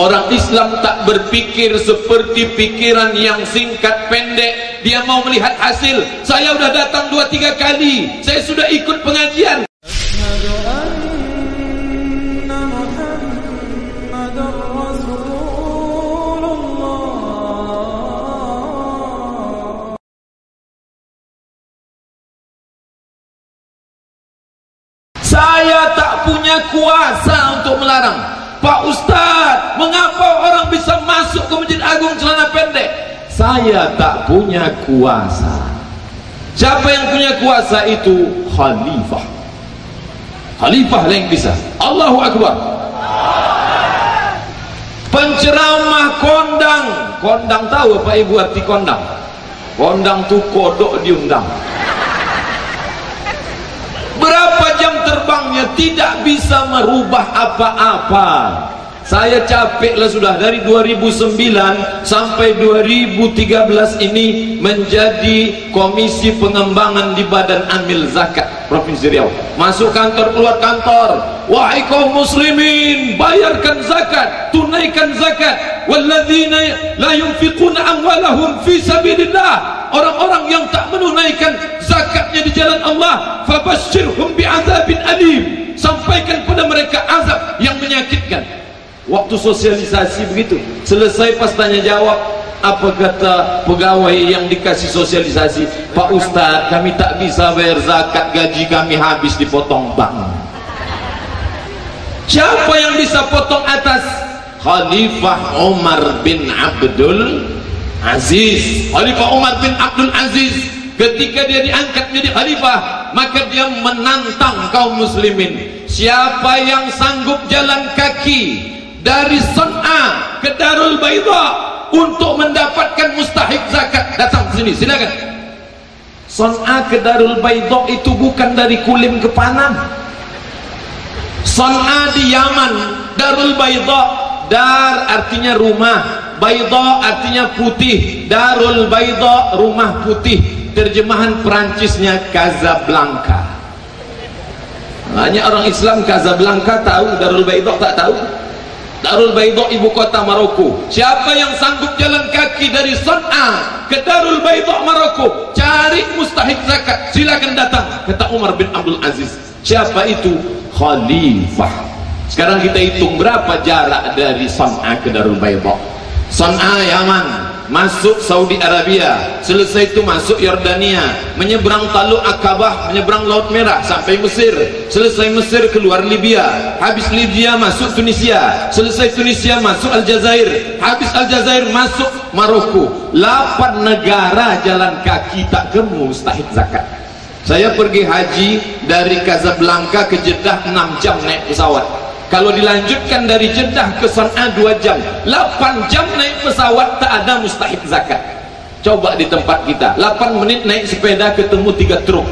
Orang Islam tak berpikir seperti pikiran yang singkat pendek. Dia mau melihat hasil. Saya sudah datang dua tiga kali. Saya sudah ikut pengajian. Saya tak punya kuasa untuk melarang. Pak Ustaz, Saya tak punya kuasa. Siapa yang punya kuasa itu? Khalifah. Khalifah yang bisa. Allahu Akbar. Penceramah kondang. Kondang tahu apa ibu arti kondang? Kondang tu kodok diundang. Berapa jam terbangnya tidak bisa merubah apa-apa. Saya capeklah sudah dari 2009 sampai 2013 ini menjadi komisi pengembangan di Badan Amil Zakat Provinsi Riau. Masuk kantor keluar kantor. Wahai kaum muslimin, bayarkan zakat, tunaikan zakat. Walladzina la yunfiquna amwalahum fi sabilillah. Orang-orang yang tak menunaikan zakatnya di jalan Allah, fabashshirhum bi'adzabin alim. Sampaikan kepada mereka azab yang menyakitkan. Waktu sosialisasi begitu. Selesai pas tanya jawab, apa kata pegawai yang dikasih sosialisasi? Pak Ustaz, kami tak bisa bayar zakat, gaji kami habis dipotong bank. Siapa yang bisa potong atas? Khalifah Umar bin Abdul Aziz. Khalifah Umar bin Abdul Aziz ketika dia diangkat menjadi khalifah, maka dia menantang kaum muslimin. Siapa yang sanggup jalan kaki dari Son'a ke Darul Baidha untuk mendapatkan mustahik zakat. Datang ke sini silakan. Son'a ke Darul Baidha itu bukan dari Kulim ke Panam. Son'a di Yaman Darul Baidha Dar artinya rumah. Baidha artinya putih. Darul Baidha rumah putih. Terjemahan Perancisnya Casablanca. Hanya orang Islam Casablanca tahu Darul Baidha tak tahu Darul Baidha ibu kota Maroko. Siapa yang sanggup jalan kaki dari Son'a ke Darul Baidha Maroko, cari mustahik zakat, silakan datang. Kata Umar bin Abdul Aziz. Siapa itu? Khalifah. Sekarang kita hitung berapa jarak dari Son'a ke Darul Baidha. Son'a Yaman, masuk Saudi Arabia, selesai itu masuk Yordania, menyeberang Taluk Akabah, menyeberang Laut Merah sampai Mesir, selesai Mesir keluar Libya, habis Libya masuk Tunisia, selesai Tunisia masuk Aljazair, habis Aljazair masuk Maroko. Lapan negara jalan kaki tak ke mustahik zakat. Saya pergi haji dari Casablanca ke Jeddah 6 jam naik pesawat kalau dilanjutkan dari Jeddah ke San'a 2 jam 8 jam naik pesawat tak ada mustahik zakat. Coba di tempat kita 8 menit naik sepeda ketemu 3 truk.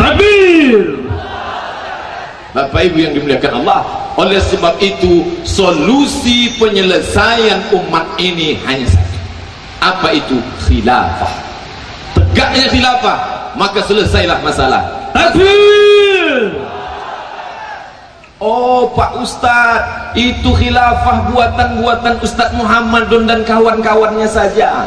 Takbir Bapak Ibu yang dimuliakan Allah oleh sebab itu solusi penyelesaian umat ini hanya satu. Apa itu? Khilafah. Tegaknya khilafah maka selesailah masalah. Takbir Oh Pak Ustaz itu khilafah buatan-buatan Ustaz Muhammad dan kawan-kawannya saja.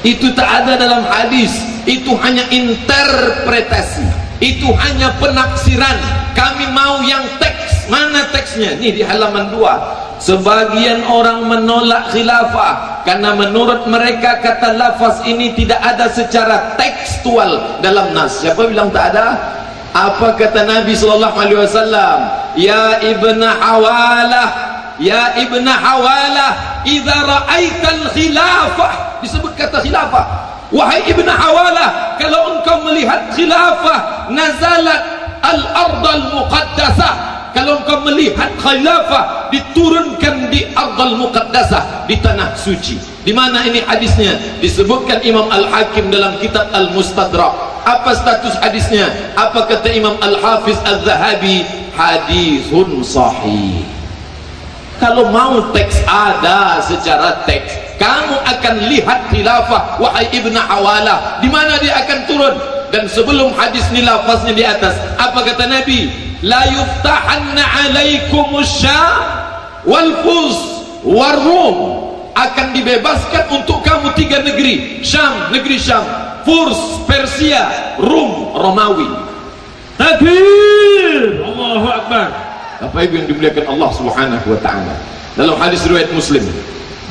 Itu tak ada dalam hadis. Itu hanya interpretasi. Itu hanya penafsiran kami mau yang teks. Mana teksnya? Ini di halaman 2 sebagian orang menolak khilafah karena menurut mereka kata lafaz ini tidak ada secara tekstual dalam nas. Siapa bilang tak ada? Apa kata Nabi wasallam ya ibnu hawalah ya ibnu hawalah idza ra'aital khilafah disebut kata khilafah. Wahai ibnu hawalah kalau engkau melihat khilafah nazalat al-ard al-muqaddasah kalau engkau melihat khilafah diturunkan di ardal muqaddasah di tanah suci. Di mana ini hadisnya? Disebutkan Imam Al-Hakim dalam kitab Al-Mustadrak. Apa status hadisnya? Apa kata Imam Al-Hafiz Al-Zahabi hadithun sahih. Kalau mau teks ada secara teks kamu akan lihat khilafah wahai ibn Awalah di mana dia akan turun. Dan sebelum hadis ni lafaznya di atas apa kata Nabi? La yuftahanna alaikumus syam wal fus war rum. Akan dibebaskan untuk kamu tiga negeri. Syam negeri Syam. Furs Persia. Rum Romawi Takbir! Allahu Akbar. Apa itu yang dimuliakan Allah Subhanahu wa taala? Dalam hadis riwayat Muslim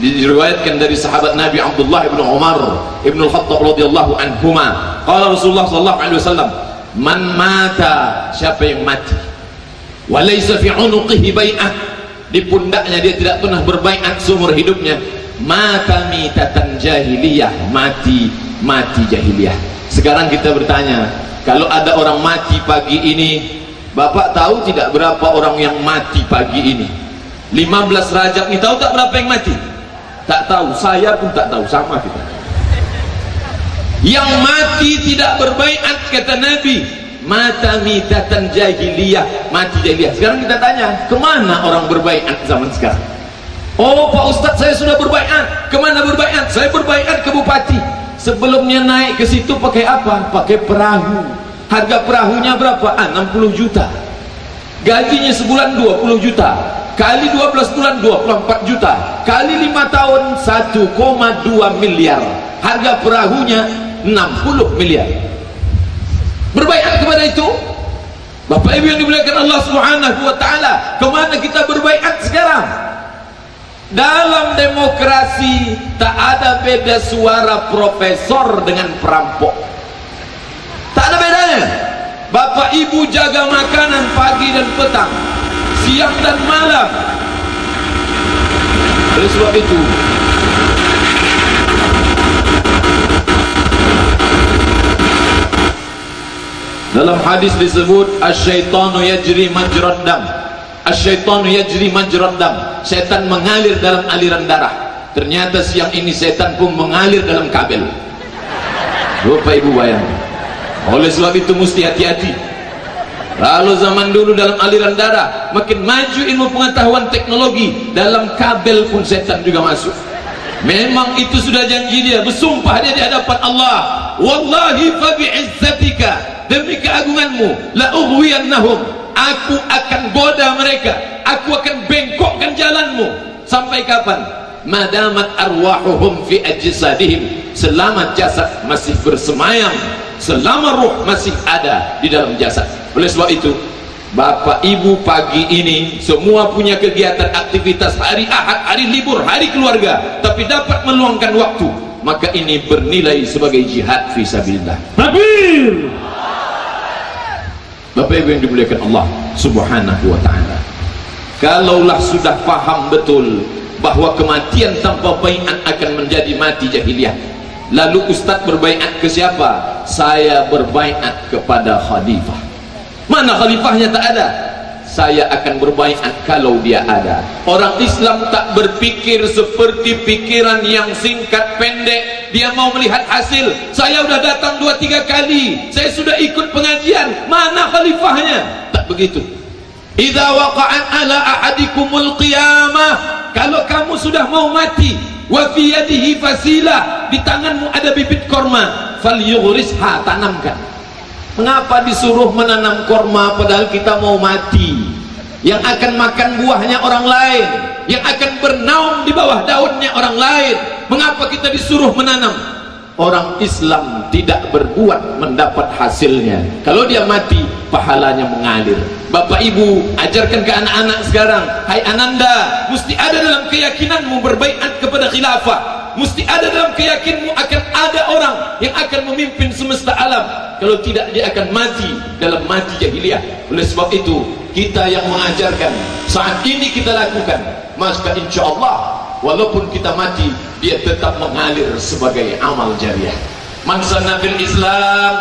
diriwayatkan dari sahabat Nabi Abdullah bin Umar bin Al-Khattab radhiyallahu anhuma qala Rasulullah sallallahu alaihi wasallam man mata siapa yang mati? Walaysa fi unuqihi bai'ah di pundaknya dia tidak pernah berbaiat seumur hidupnya. Mata mitatan jahiliyah. Mati mati jahiliyah. Sekarang kita bertanya kalau ada orang mati pagi ini Bapak tahu tidak berapa orang yang mati pagi ini? 15 Rajab ini tahu tak berapa yang mati? Tak tahu. Saya pun tak tahu. Sama kita. Yang mati tidak berbaiat kata Nabi. Mata mitatan jahiliyah. Mati jahiliyah. Sekarang kita tanya kemana orang berbaikat zaman sekarang? Oh Pak Ustaz saya sudah berbaikat. Kemana berbaikat? Saya berbaikat ke Bupati sebelumnya naik ke situ pakai apa? Pakai perahu. Harga perahunya berapa? Ah, 60 juta. Gajinya sebulan 20 juta. Kali 12 bulan 24 juta. Kali 5 tahun 1,2 miliar. Harga perahunya 60 miliar. Berbaikat kepada itu? Bapak Ibu yang dimuliakan Allah Subhanahu wa taala kemana kita berbaikat sekarang dalam demokrasi tak ada beda suara profesor dengan perampok. Tak ada bedanya. Bapak Ibu jaga makanan pagi dan petang siang dan malam. Oleh sebab itu dalam hadis disebut asyaitanu yajri majrad dam asyaitanu yajri majrad dam. Setan mengalir dalam aliran darah. Ternyata siang ini setan pun mengalir dalam kabel. Bapak Ibu bayang oleh sebab itu mesti hati-hati. Lalu zaman dulu dalam aliran darah makin maju ilmu pengetahuan teknologi dalam kabel pun setan juga masuk. Memang itu sudah janji dia bersumpah dia di hadapan Allah. Wallahi fa bi'izzatika demi keagunganmu la ughwiyannahum aku akan goda mereka. Aku akan bengkokkan jalanmu. Sampai kapan? Madamat arwahuhum fi ajsadihim. Selama jasad masih bersemayam selama ruh masih ada di dalam jasad. Oleh sebab itu Bapak Ibu pagi ini semua punya kegiatan aktivitas hari Ahad, hari libur, hari keluarga tapi dapat meluangkan waktu. Maka ini bernilai sebagai jihad fisabilillah. Takbir. Bapak Ibu yang dimuliakan Allah Subhanahu wa taala. Kalaulah sudah faham betul bahawa kematian tanpa baiat akan menjadi mati jahiliyah. Lalu ustaz berbaiat ke siapa? Saya berbaiat kepada khalifah. Mana khalifahnya tak ada? Saya akan berbaiat kalau dia ada. Orang Islam tak berpikir seperti pikiran yang singkat pendek dia mau melihat hasil. Saya sudah datang dua tiga kali. Saya sudah ikut pengajian. Mana khalifahnya? Tak begitu. Idza waqa'an ala ahadikumul qiyamah. Kalau kamu sudah mau mati wa fi yadihi fasilah di tanganmu ada bibit korma falyughrisha tanamkan. Mengapa disuruh menanam korma padahal kita mau mati yang akan makan buahnya orang lain. Yang akan bernaung di bawah daunnya orang lain. Mengapa kita disuruh menanam? Orang Islam tidak berbuat mendapat hasilnya. Kalau dia mati pahalanya mengalir. Bapak Ibu ajarkan ke anak-anak sekarang. Hai ananda mesti ada dalam keyakinanmu berbaikat kepada khilafah mesti ada dalam keyakinanmu akan ada orang yang akan memimpin semesta alam. Kalau tidak dia akan mati dalam mati jahiliyah oleh sebab itu kita yang mengajarkan saat ini kita lakukan maka insya Allah walaupun kita mati dia tetap mengalir sebagai amal jariah. Mansana fil Islam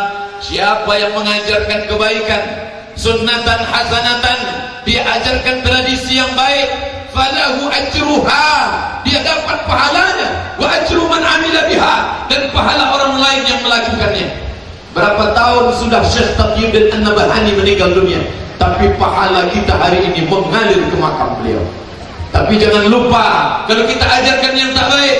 siapa yang mengajarkan kebaikan? Sunnatan hasanatan dia ajarkan tradisi yang baik falahu ajruha. Dia dapat pahalanya. Wa ajru man amila biha. Dan pahala orang lain yang melakukannya. Berapa tahun sudah Syekh Taqiyuddin An-Nabahani meninggal dunia. Tapi pahala kita hari ini mengalir ke makam beliau. Tapi jangan lupa kalau kita ajarkan yang tak baik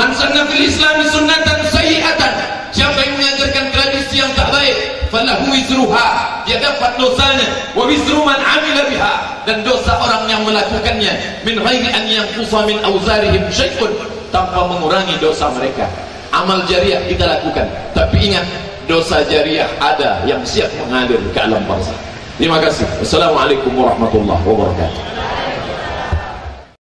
man sanna fil islam sunnatan sayyi'atan siapa yang mengajarkan tradisi yang tak baik falahu wizruha dia dapat dosanya wa wa wizru man amila biha dan dosa orang yang melakukannya min ghairi an yanqusa min awzarihim syai'un tanpa mengurangi dosa mereka. Amal jariah kita lakukan. Tapi ingat dosa jariah ada yang siap mengalir ke alam barzah terima kasih. Assalamualaikum warahmatullahi wabarakatuh